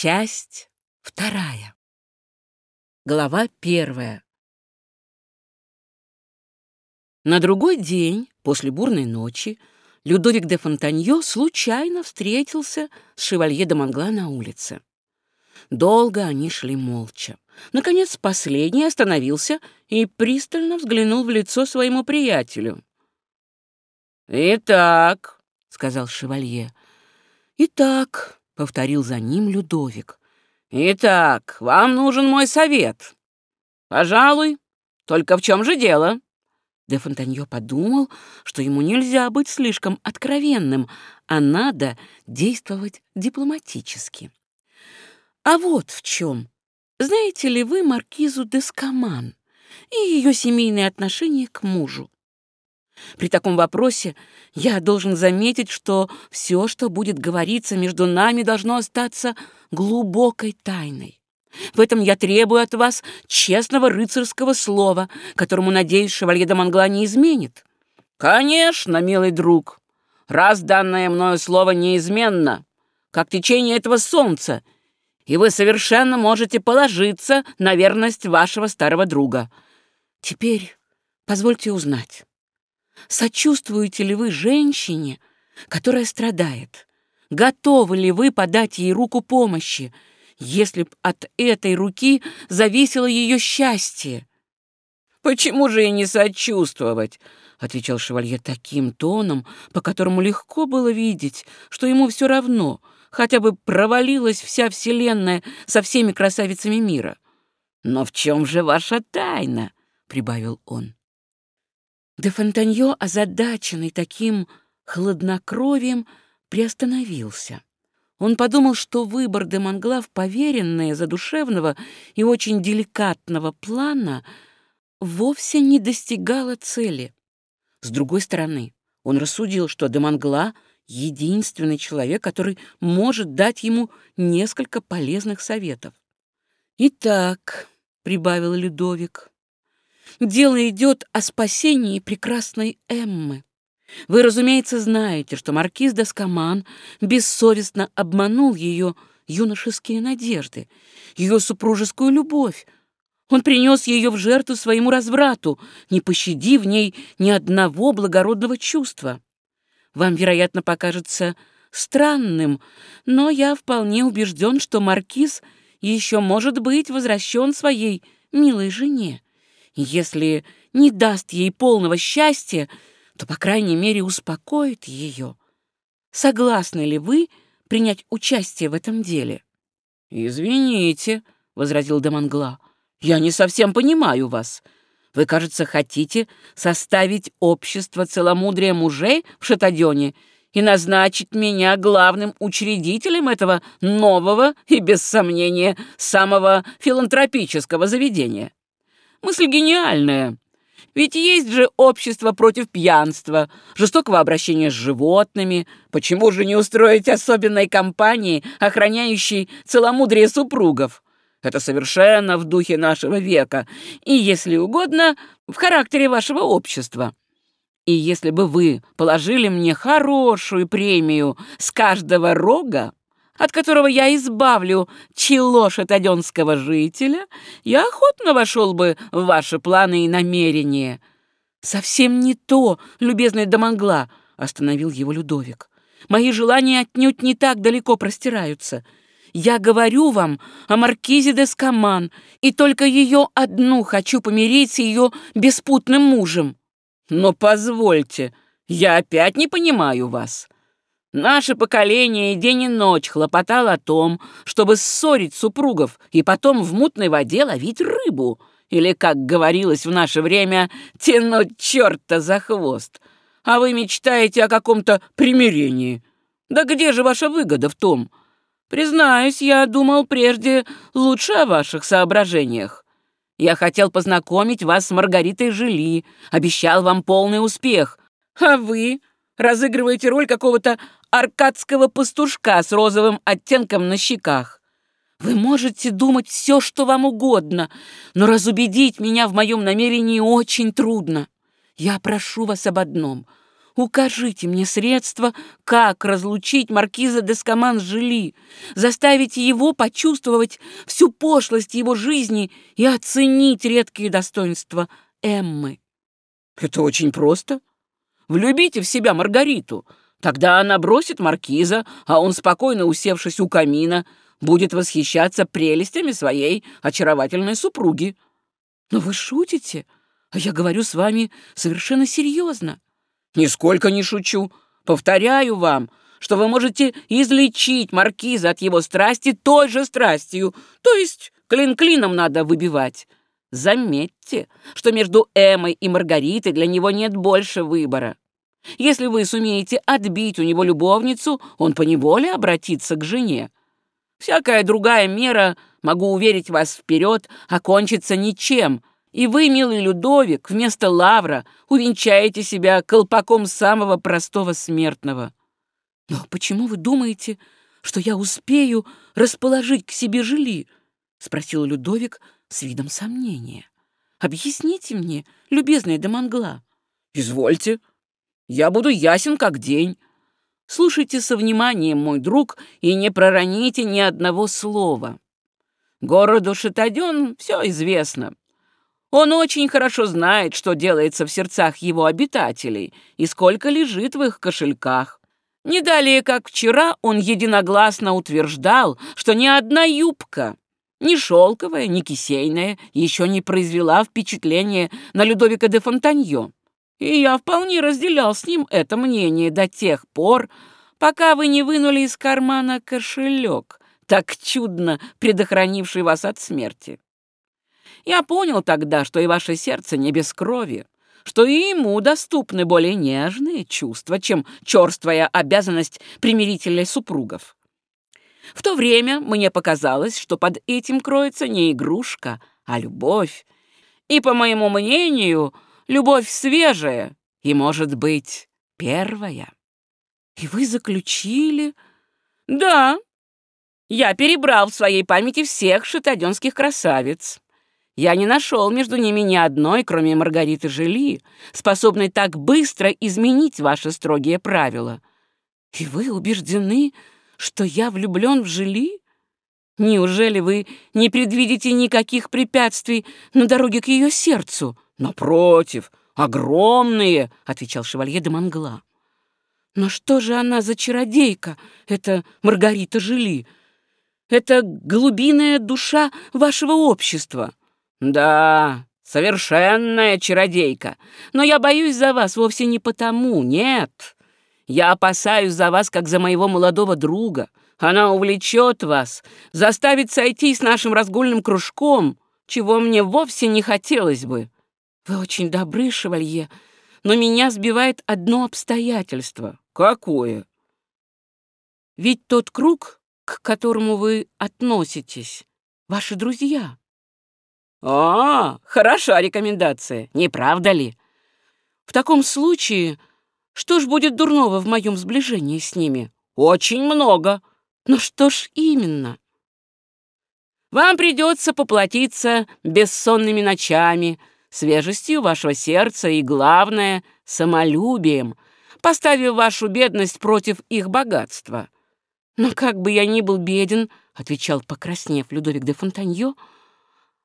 Часть вторая. Глава первая. На другой день, после бурной ночи, Людовик де Фонтаньо случайно встретился с шевалье де Монгла на улице. Долго они шли молча. Наконец, последний остановился и пристально взглянул в лицо своему приятелю. «Итак», — сказал шевалье, — «итак», — повторил за ним Людовик. «Итак, вам нужен мой совет. Пожалуй, только в чем же дело?» Де Фонтанье подумал, что ему нельзя быть слишком откровенным, а надо действовать дипломатически. А вот в чем. Знаете ли вы маркизу Дескаман и ее семейные отношения к мужу? При таком вопросе я должен заметить, что все, что будет говориться между нами, должно остаться глубокой тайной. В этом я требую от вас честного рыцарского слова, которому, надеюсь, шевалье де Монгла не изменит. Конечно, милый друг, раз данное мною слово неизменно, как течение этого солнца, и вы совершенно можете положиться на верность вашего старого друга. Теперь позвольте узнать, сочувствуете ли вы женщине, которая страдает? Готовы ли вы подать ей руку помощи, если б от этой руки зависело ее счастье. «Почему же и не сочувствовать?» — отвечал шевалье таким тоном, по которому легко было видеть, что ему все равно, хотя бы провалилась вся вселенная со всеми красавицами мира. «Но в чем же ваша тайна?» — прибавил он. Де Фонтаньо, озадаченный таким хладнокровием, приостановился. Он подумал, что выбор де Монгла в поверенное, задушевного и очень деликатного плана вовсе не достигала цели. С другой стороны, он рассудил, что де Монгла — единственный человек, который может дать ему несколько полезных советов. «Итак», — прибавил Людовик, — «дело идет о спасении прекрасной Эммы. Вы, разумеется, знаете, что маркиз Доскоман бессовестно обманул ее юношеские надежды, ее супружескую любовь. Он принес ее в жертву своему разврату, не пощадив в ней ни одного благородного чувства. Вам, вероятно, покажется странным, но я вполне убежден, что маркиз еще может быть возвращен своей милой жене. Если не даст ей полного счастья, то, по крайней мере, успокоит ее. Согласны ли вы принять участие в этом деле? «Извините», — возразил Демангла, — «я не совсем понимаю вас. Вы, кажется, хотите составить общество целомудрия мужей в Шатадёне и назначить меня главным учредителем этого нового и, без сомнения, самого филантропического заведения. Мысль гениальная, ведь есть же общество против пьянства, жестокого обращения с животными. Почему же не устроить особенной кампании, охраняющей целомудрие супругов? Это совершенно в духе нашего века и, если угодно, в характере вашего общества. И если бы вы положили мне хорошую премию с каждого рога, от которого я избавлю чело шатаденского жителя, я охотно вошел бы в ваши планы и намерения». «Совсем не то, любезный Домангла», — остановил его Людовик. «Мои желания отнюдь не так далеко простираются. Я говорю вам о маркизе де Скаман, и только ее одну хочу помирить с ее беспутным мужем». «Но позвольте, я опять не понимаю вас». Наше поколение день и ночь хлопотало о том, чтобы ссорить супругов и потом в мутной воде ловить рыбу. Или, как говорилось в наше время, тянуть черта за хвост. А вы мечтаете о каком-то примирении. Да где же ваша выгода в том? Признаюсь, я думал прежде лучше о ваших соображениях. Я хотел познакомить вас с Маргаритой Жили, обещал вам полный успех. А вы разыгрываете роль какого-то аркадского пастушка с розовым оттенком на щеках. Вы можете думать все, что вам угодно, но разубедить меня в моем намерении очень трудно. Я прошу вас об одном. Укажите мне средства, как разлучить маркиза Дескоман с Жили, заставить его почувствовать всю пошлость его жизни и оценить редкие достоинства Эммы. Это очень просто. Влюбите в себя Маргариту. Тогда она бросит маркиза, а он, спокойно усевшись у камина, будет восхищаться прелестями своей очаровательной супруги. Но вы шутите, а я говорю с вами совершенно серьезно. Нисколько не шучу. Повторяю вам, что вы можете излечить маркиза от его страсти той же страстью, то есть клин клином надо выбивать. Заметьте, что между Эмой и Маргаритой для него нет больше выбора. Если вы сумеете отбить у него любовницу, он поневоле обратится к жене. Всякая другая мера, могу уверить вас вперед, окончится ничем, и вы, милый Людовик, вместо лавра увенчаете себя колпаком самого простого смертного. Но почему вы думаете, что я успею расположить к себе жили? — спросил Людовик с видом сомнения. «Объясните мне, любезная Демангла». «Извольте. Я буду ясен как день. Слушайте со вниманием, мой друг, и не пророните ни одного слова. Городу Шатаден все известно. Он очень хорошо знает, что делается в сердцах его обитателей и сколько лежит в их кошельках. Не далее, как вчера, он единогласно утверждал, что ни одна юбка, ни шелковая, ни кисейная, еще не произвела впечатления на Людовика де Фонтаньо. И я вполне разделял с ним это мнение до тех пор, пока вы не вынули из кармана кошелек, так чудно предохранивший вас от смерти. Я понял тогда, что и ваше сердце не без крови, что и ему доступны более нежные чувства, чем черствая обязанность примирителей супругов. В то время мне показалось, что под этим кроется не игрушка, а любовь. И, по моему мнению, любовь свежая и, может быть, первая. И вы заключили? Да. Я перебрал в своей памяти всех шатаденских красавиц. Я не нашел между ними ни одной, кроме Маргариты Жили, способной так быстро изменить ваши строгие правила. И вы убеждены, что я влюблен в Жили? Неужели вы не предвидите никаких препятствий на дороге к ее сердцу? Напротив, огромные, — отвечал шевалье де Мангла. Но что же она за чародейка, эта Маргарита Жили? Это глубинная душа вашего общества. Да, совершенная чародейка. Но я боюсь за вас вовсе не потому, нет. Я опасаюсь за вас, как за моего молодого друга. Она увлечет вас, заставит сойти с нашим разгульным кружком, чего мне вовсе не хотелось бы. Вы очень добры, шевалье, но меня сбивает одно обстоятельство. Какое? Ведь тот круг, к которому вы относитесь, ваши друзья. А, хороша рекомендация, не правда ли? В таком случае что ж будет дурного в моем сближении с ними? Очень много. Но что ж именно? Вам придется поплатиться бессонными ночами, свежестью вашего сердца и, главное, самолюбием, поставив вашу бедность против их богатства. Но как бы я ни был беден, — отвечал, покраснев Людовик де Фонтаньо, —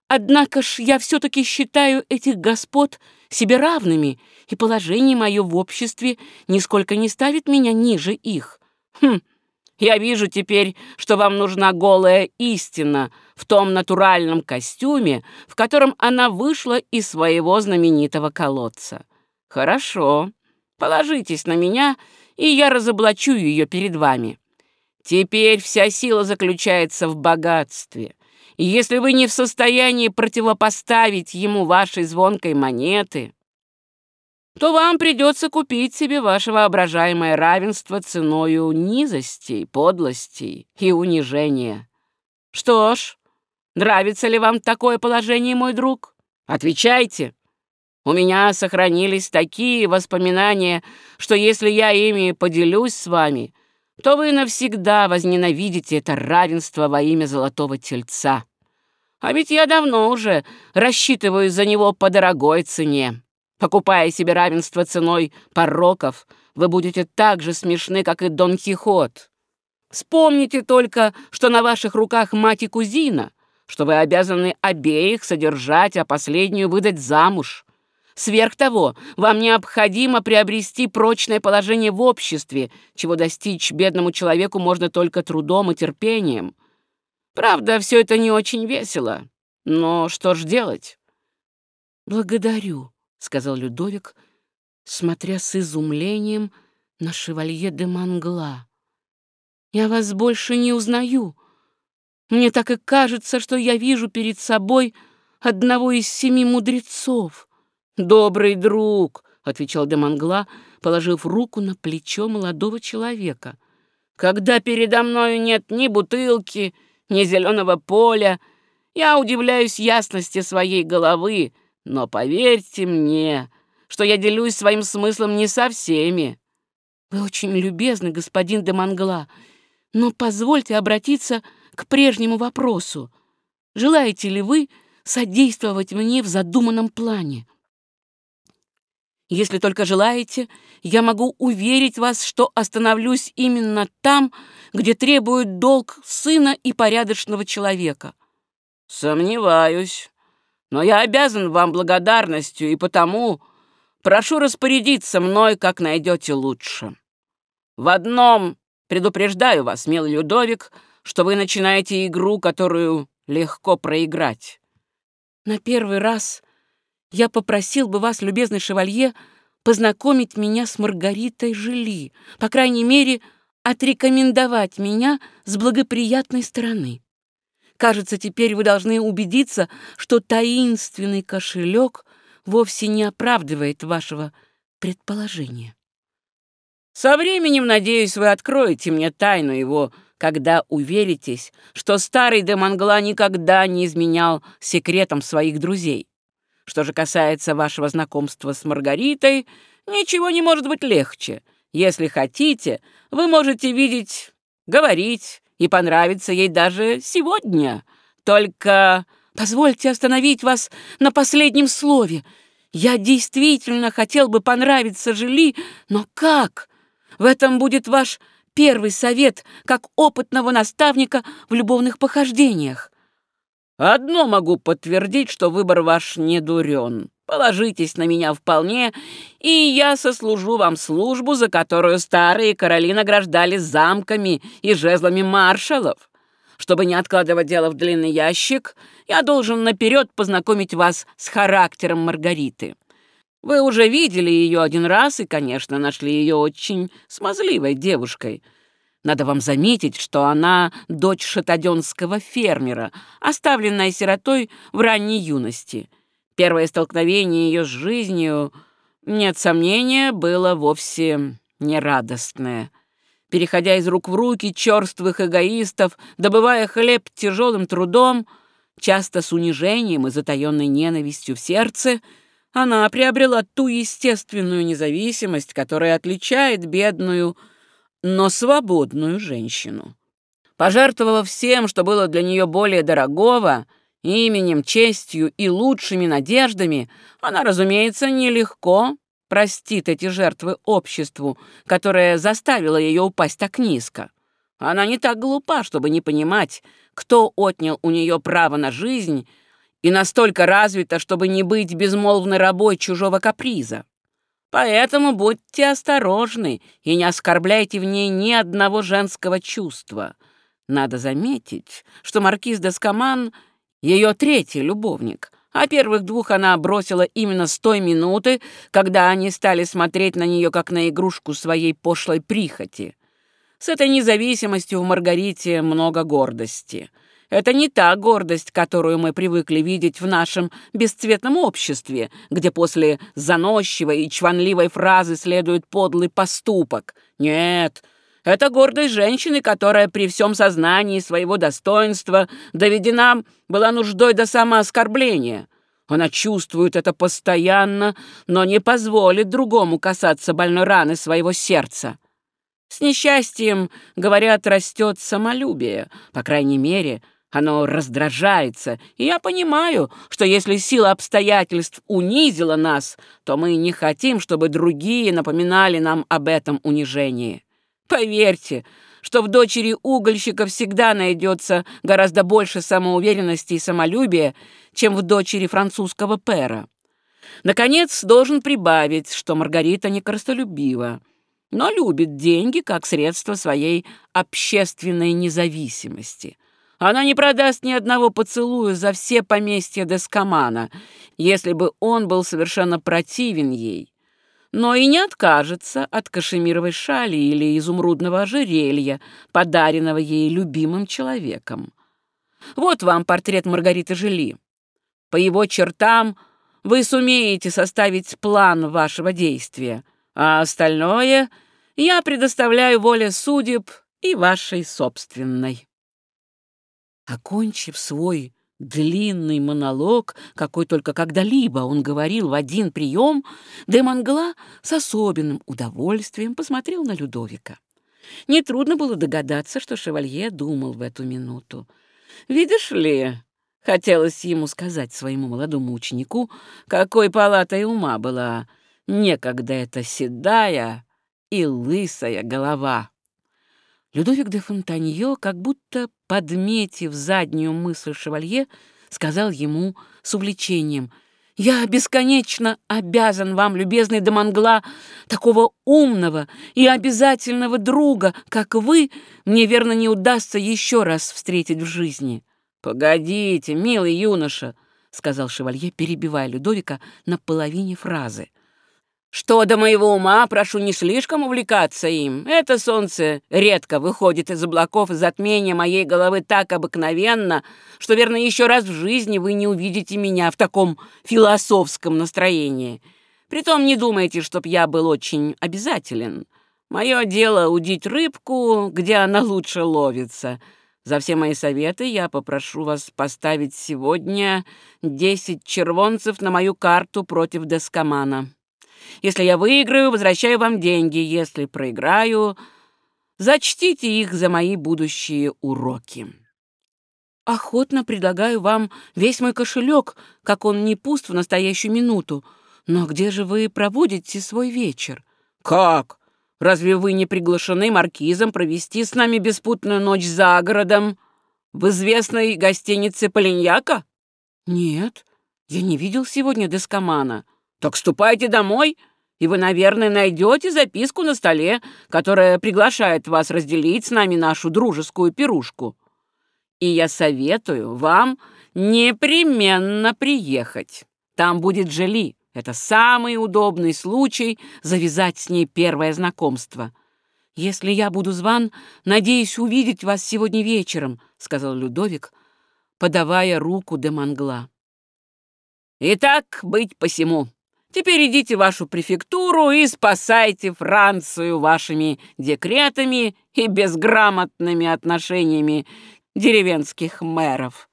Однако ж я все-таки считаю этих господ себе равными, и положение мое в обществе нисколько не ставит меня ниже их. Хм, я вижу теперь, что вам нужна голая истина в том натуральном костюме, в котором она вышла из своего знаменитого колодца. Хорошо, положитесь на меня, и я разоблачу ее перед вами. Теперь вся сила заключается в богатстве — и если вы не в состоянии противопоставить ему вашей звонкой монеты, то вам придется купить себе ваше воображаемое равенство ценою низостей, подлостей и унижения. Что ж, нравится ли вам такое положение, мой друг? Отвечайте. У меня сохранились такие воспоминания, что если я ими поделюсь с вами — то вы навсегда возненавидите это равенство во имя золотого тельца. А ведь я давно уже рассчитываю за него по дорогой цене, покупая себе равенство ценой пороков, вы будете так же смешны, как и Дон Кихот. Вспомните только, что на ваших руках мать и кузина, что вы обязаны обеих содержать, а последнюю выдать замуж. Сверх того, вам необходимо приобрести прочное положение в обществе, чего достичь бедному человеку можно только трудом и терпением. Правда, все это не очень весело, но что ж делать? «Благодарю», — сказал Людовик, смотря с изумлением на шевалье де Мангла. «Я вас больше не узнаю. Мне так и кажется, что я вижу перед собой одного из семи мудрецов». «Добрый друг», — отвечал де Мангла, положив руку на плечо молодого человека. «Когда передо мною нет ни бутылки, ни зеленого поля, я удивляюсь ясности своей головы, но поверьте мне, что я делюсь своим смыслом не со всеми. Вы очень любезны, господин де Мангла, но позвольте обратиться к прежнему вопросу. Желаете ли вы содействовать мне в задуманном плане? Если только желаете, я могу уверить вас, что остановлюсь именно там, где требует долг сына и порядочного человека. Сомневаюсь, но я обязан вам благодарностью, и потому Прошу распорядиться мной, как найдете лучше. В одном предупреждаю вас, милый Людовик, что вы начинаете игру, которую легко проиграть. На первый раз я попросил бы вас, любезный шевалье, познакомить меня с Маргаритой Жили, по крайней мере, отрекомендовать меня с благоприятной стороны. Кажется, теперь вы должны убедиться, что таинственный кошелек вовсе не оправдывает вашего предположения. Со временем, надеюсь, вы откроете мне тайну его, когда уверитесь, что старый Демангла никогда не изменял секретом своих друзей. Что же касается вашего знакомства с Маргаритой, ничего не может быть легче. Если хотите, вы можете видеть, говорить и понравиться ей даже сегодня. Только Позвольте остановить вас на последнем слове. Я действительно хотел бы понравиться Жили, но как? В этом будет ваш первый совет, как опытного наставника в любовных похождениях. Одно могу подтвердить, что выбор ваш не дурен. Положитесь на меня вполне, и я сослужу вам службу, за которую старые короли награждали замками и жезлами маршалов. Чтобы не откладывать дело в длинный ящик, я должен наперед познакомить вас с характером Маргариты. Вы уже видели ее один раз и, конечно, нашли ее очень смазливой девушкой. Надо вам заметить, что она дочь шатаденского фермера, оставленная сиротой в ранней юности. Первое столкновение ее с жизнью, нет сомнения, было вовсе нерадостное — переходя из рук в руки черствых эгоистов, добывая хлеб тяжелым трудом, часто с унижением и затаенной ненавистью в сердце, она приобрела ту естественную независимость, которая отличает бедную, но свободную женщину. Пожертвовав всем, что было для нее более дорогого, именем, честью и лучшими надеждами, она, разумеется, нелегко простит эти жертвы обществу, которое заставило ее упасть так низко. Она не так глупа, чтобы не понимать, кто отнял у нее право на жизнь, и настолько развита, чтобы не быть безмолвной рабой чужого каприза. Поэтому будьте осторожны и не оскорбляйте в ней ни одного женского чувства. Надо заметить, что маркиз де Скаман — ее третий любовник — а первых двух она бросила именно с той минуты, когда они стали смотреть на нее как на игрушку своей пошлой прихоти. С этой независимостью в Маргарите много гордости. Это не та гордость, которую мы привыкли видеть в нашем бесцветном обществе, где после заносчивой и чванливой фразы следует подлый поступок. Нет, это гордость женщины, которая при всем сознании своего достоинства доведена была нуждой до самооскорбления. Она чувствует это постоянно, но не позволит другому касаться больной раны своего сердца. С несчастьем, говорят, растет самолюбие. По крайней мере, Оно раздражается, и я понимаю, что если сила обстоятельств унизила нас, то мы не хотим, чтобы другие напоминали нам об этом унижении. Поверьте, что в дочери угольщика всегда найдется гораздо больше самоуверенности и самолюбия, чем в дочери французского пера. Наконец, должен прибавить, что Маргарита не коростолюбива, но любит деньги как средство своей общественной независимости — она не продаст ни одного поцелуя за все поместья Дескомана, если бы он был совершенно противен ей. Но и не откажется от кашемировой шали или изумрудного ожерелья, подаренного ей любимым человеком. Вот вам портрет Маргариты Жили. По его чертам вы сумеете составить план вашего действия, а остальное я предоставляю воле судеб и вашей собственной. Окончив свой длинный монолог, какой только когда-либо он говорил в один прием, Демангла с особенным удовольствием посмотрел на Людовика. Нетрудно было догадаться, что шевалье думал в эту минуту. «Видишь ли...» — хотелось ему сказать своему молодому ученику, какой палатой ума была некогда эта седая и лысая голова. Людовик де Фонтанье, как будто подметив заднюю мысль шевалье, сказал ему с увлечением «Я бесконечно обязан вам, любезный Демангла, такого умного и обязательного друга, как вы, мне, верно, не удастся еще раз встретить в жизни». «Погодите, милый юноша», — сказал шевалье, перебивая Людовика на половине фразы. Что до моего ума, прошу не слишком увлекаться им. Это солнце редко выходит из облаков затмения моей головы так обыкновенно, что, верно, еще раз в жизни вы не увидите меня в таком философском настроении. Притом не думайте, чтоб я был очень обязателен. Мое дело удить рыбку, где она лучше ловится. За все мои советы я попрошу вас поставить сегодня десять червонцев на мою карту против Дескомана. Если я выиграю, возвращаю вам деньги. Если проиграю, зачтите их за мои будущие уроки. Охотно предлагаю вам весь мой кошелек, как он не пуст в настоящую минуту. Но где же вы проводите свой вечер? Как? Разве вы не приглашены маркизом провести с нами беспутную ночь за городом в известной гостинице Полиньяка? Нет, я не видел сегодня Дескомана. Так ступайте домой, и вы, наверное, найдете записку на столе, которая приглашает вас разделить с нами нашу дружескую пирушку. И я советую вам непременно приехать. Там будет Жели. Это самый удобный случай завязать с ней первое знакомство. «Если я буду зван, надеюсь увидеть вас сегодня вечером», — сказал Людовик, подавая руку де Мангла. «Итак, быть посему. Теперь идите в вашу префектуру и спасайте Францию вашими декретами и безграмотными отношениями деревенских мэров».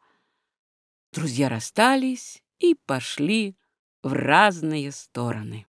Друзья расстались и пошли в разные стороны.